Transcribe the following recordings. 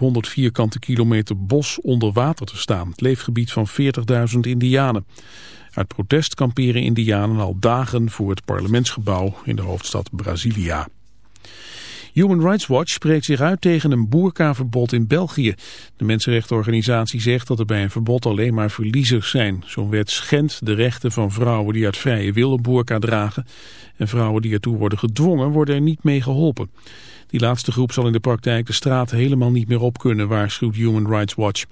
100 vierkante kilometer bos onder water te staan. Het leefgebied van 40.000 indianen. Uit protest kamperen indianen al dagen voor het parlementsgebouw in de hoofdstad Brasilia. Human Rights Watch spreekt zich uit tegen een boerkaverbod in België. De mensenrechtenorganisatie zegt dat er bij een verbod alleen maar verliezers zijn. Zo'n wet schendt de rechten van vrouwen die uit vrije wil een boerka dragen. En vrouwen die ertoe worden gedwongen worden er niet mee geholpen. Die laatste groep zal in de praktijk de straat helemaal niet meer op kunnen, waarschuwt Human Rights Watch.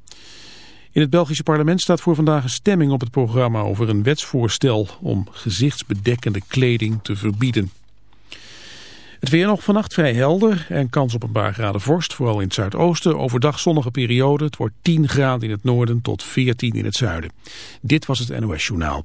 In het Belgische parlement staat voor vandaag een stemming op het programma over een wetsvoorstel om gezichtsbedekkende kleding te verbieden. Het weer nog vannacht vrij helder en kans op een paar graden vorst, vooral in het zuidoosten. Overdag zonnige periode, het wordt 10 graden in het noorden tot 14 in het zuiden. Dit was het NOS Journaal.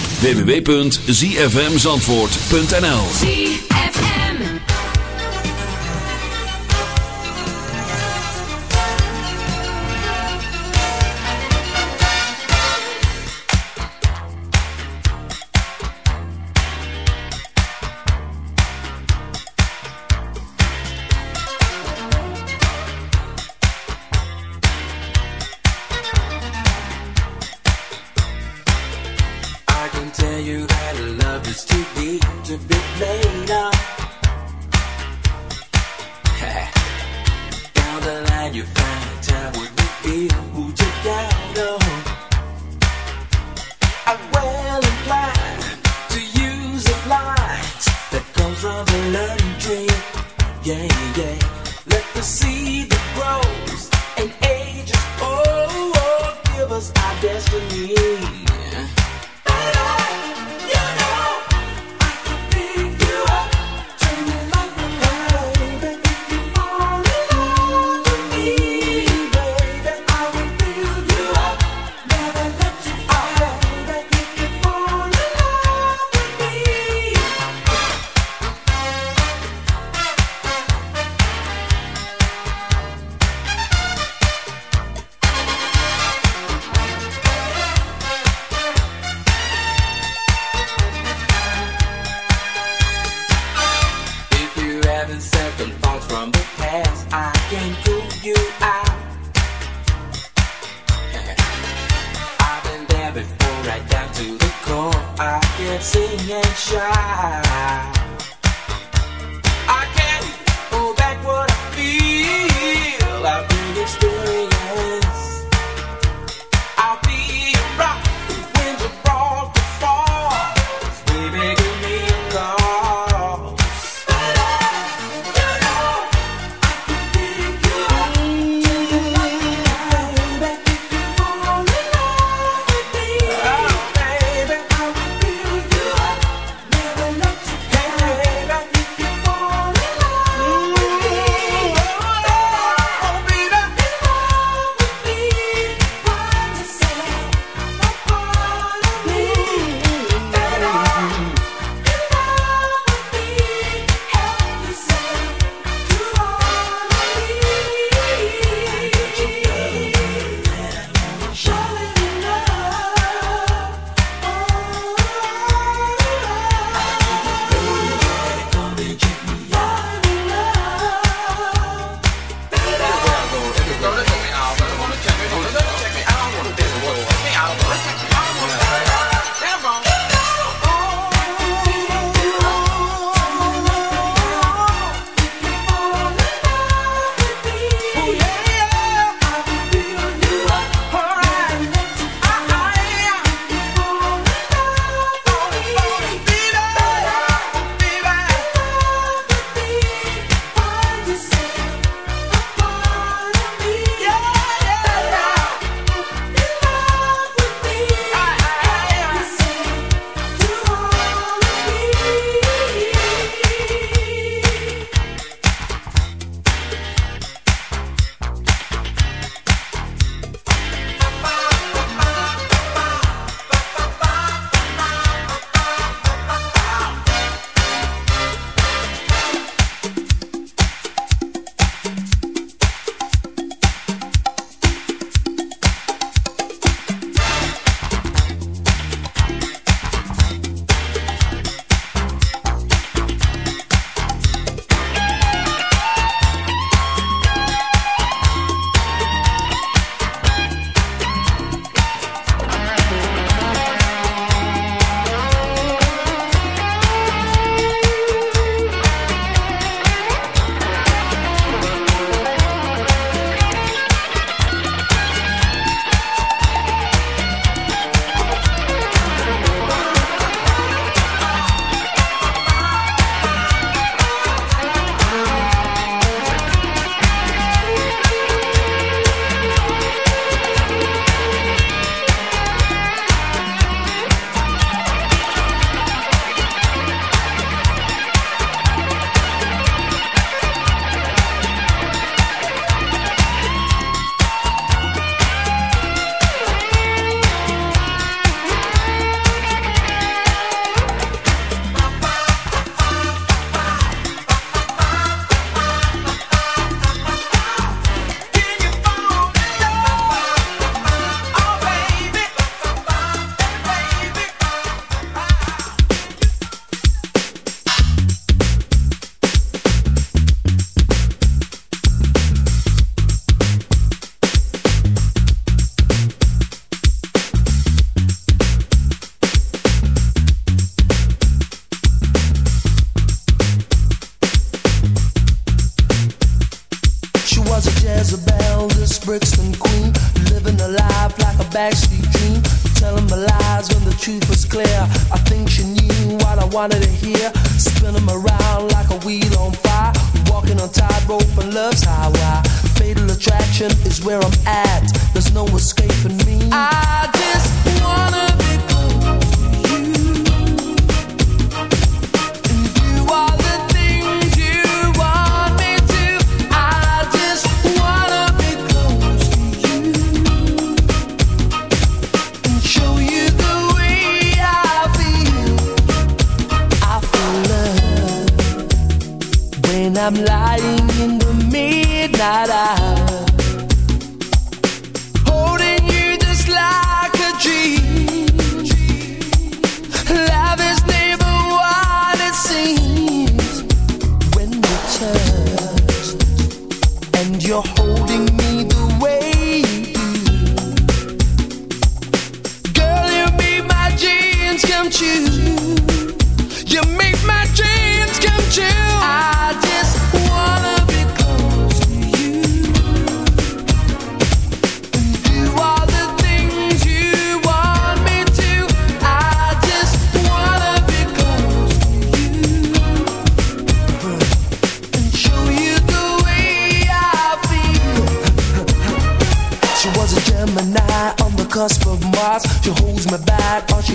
www.zfmzandvoort.nl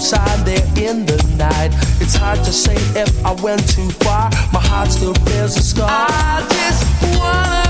Sign there in the night. It's hard to say if I went too far. My heart still bears a scar. I just wanna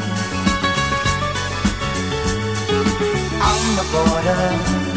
The border.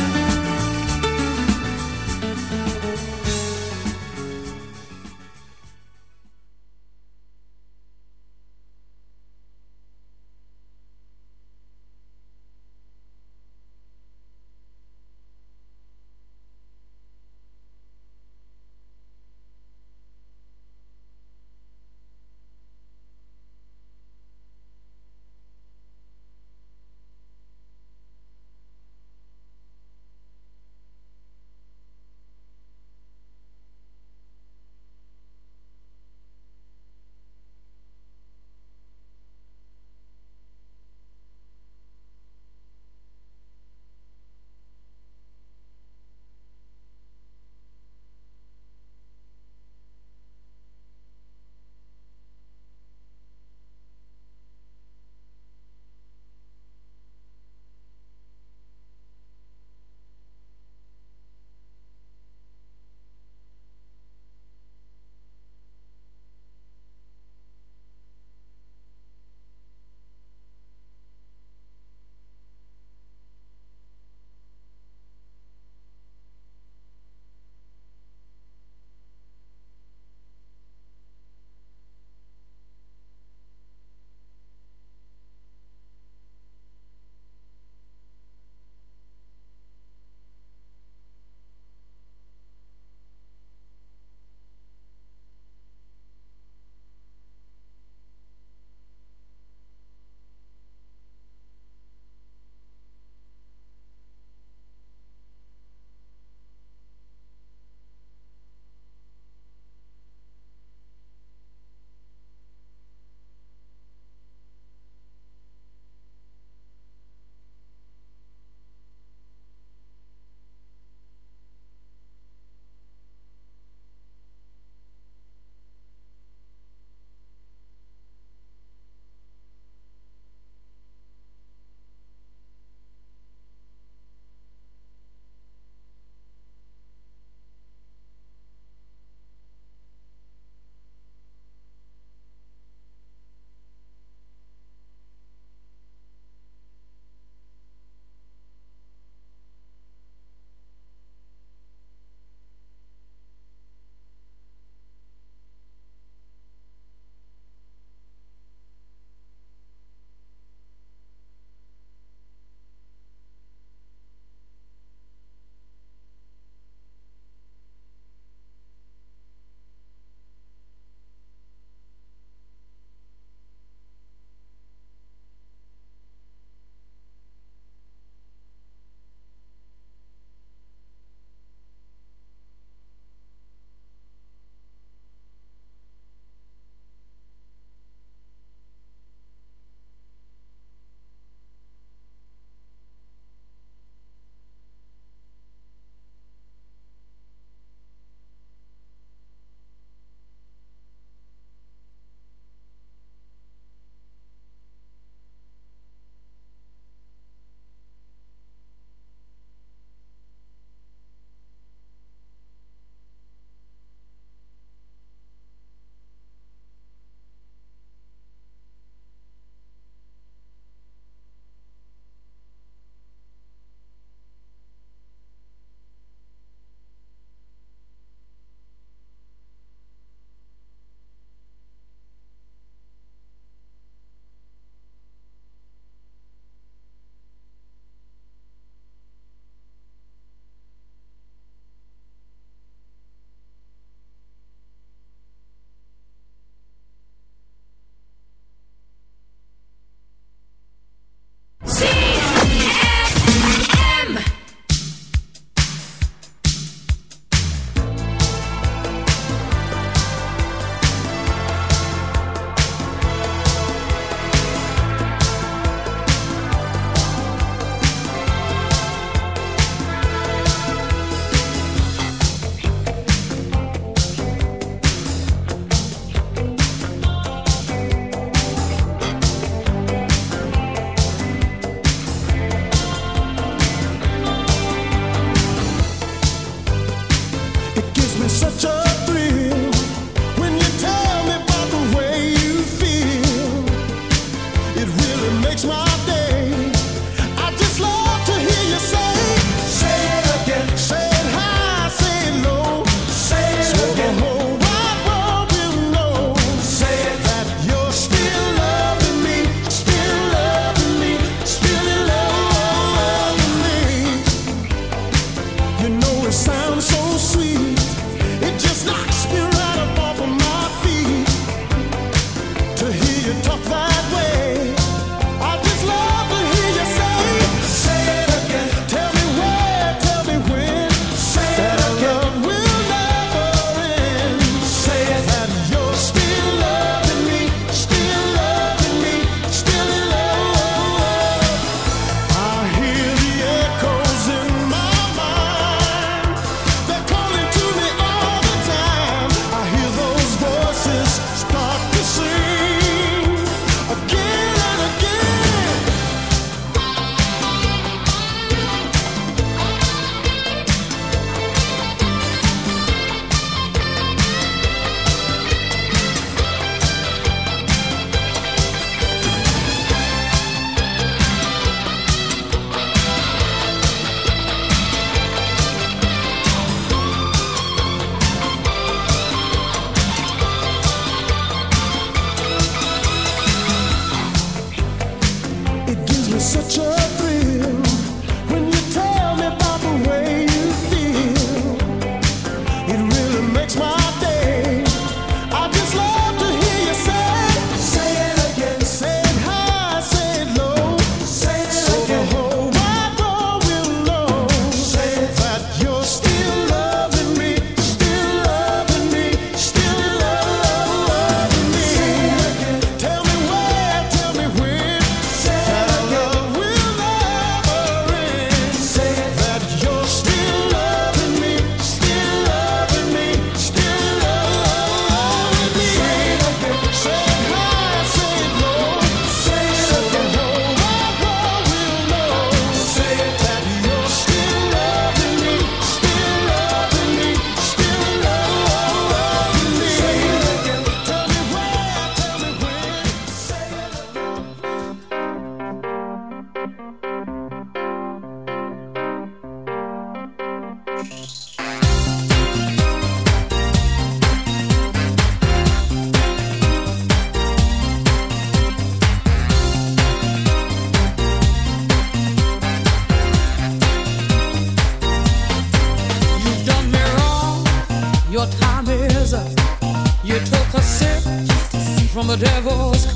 from the devil's.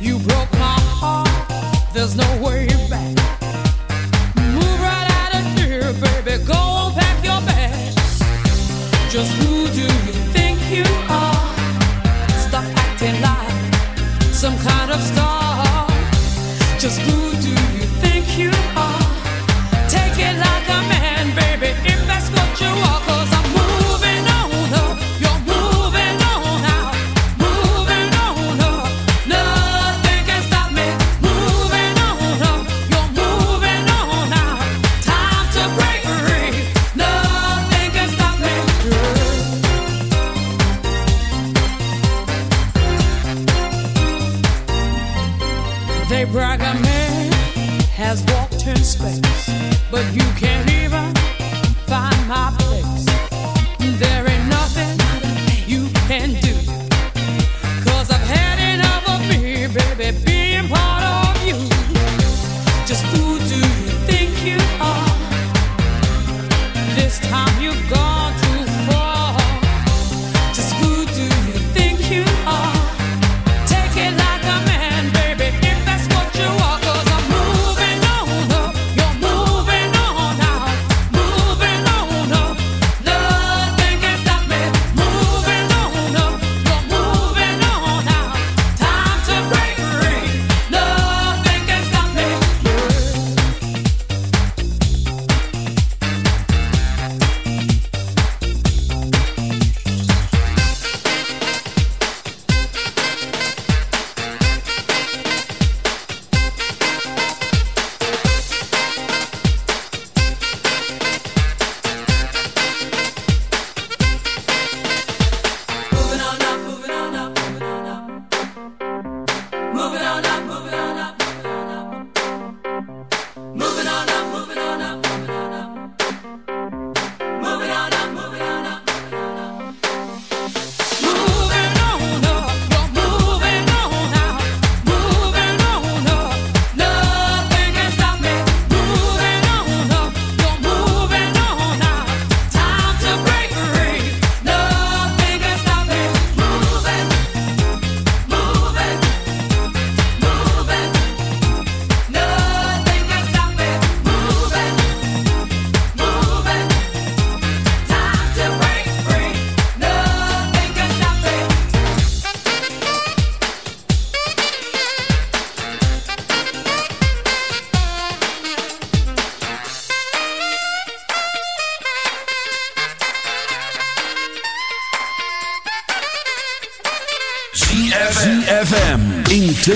You broke my heart. There's no way back. Move right out of here, baby. Go pack your bags. Just who do you think you are? Stop acting like some kind of star. Just who do you think you are? Take it like a man.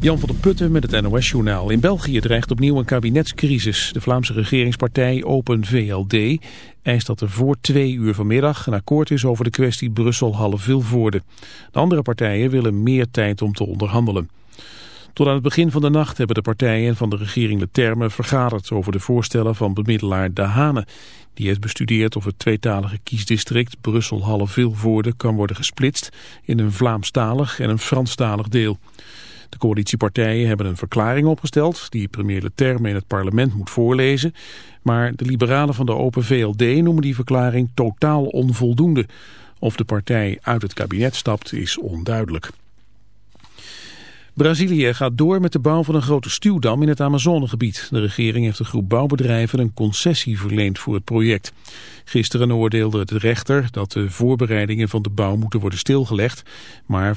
Jan van der Putten met het NOS-journaal. In België dreigt opnieuw een kabinetscrisis. De Vlaamse regeringspartij Open VLD eist dat er voor twee uur vanmiddag een akkoord is over de kwestie Brussel-Halle-Vilvoorde. De andere partijen willen meer tijd om te onderhandelen. Tot aan het begin van de nacht hebben de partijen van de regering Leterme vergaderd over de voorstellen van bemiddelaar De Hane. Die heeft bestudeerd of het tweetalige kiesdistrict Brussel-Halle-Vilvoorde kan worden gesplitst in een Vlaamstalig en een Franstalig deel. De coalitiepartijen hebben een verklaring opgesteld die premier Leterme in het parlement moet voorlezen. Maar de liberalen van de Open VLD noemen die verklaring totaal onvoldoende. Of de partij uit het kabinet stapt is onduidelijk. Brazilië gaat door met de bouw van een grote stuwdam in het Amazonegebied. De regering heeft een groep bouwbedrijven een concessie verleend voor het project. Gisteren oordeelde de rechter dat de voorbereidingen van de bouw moeten worden stilgelegd, maar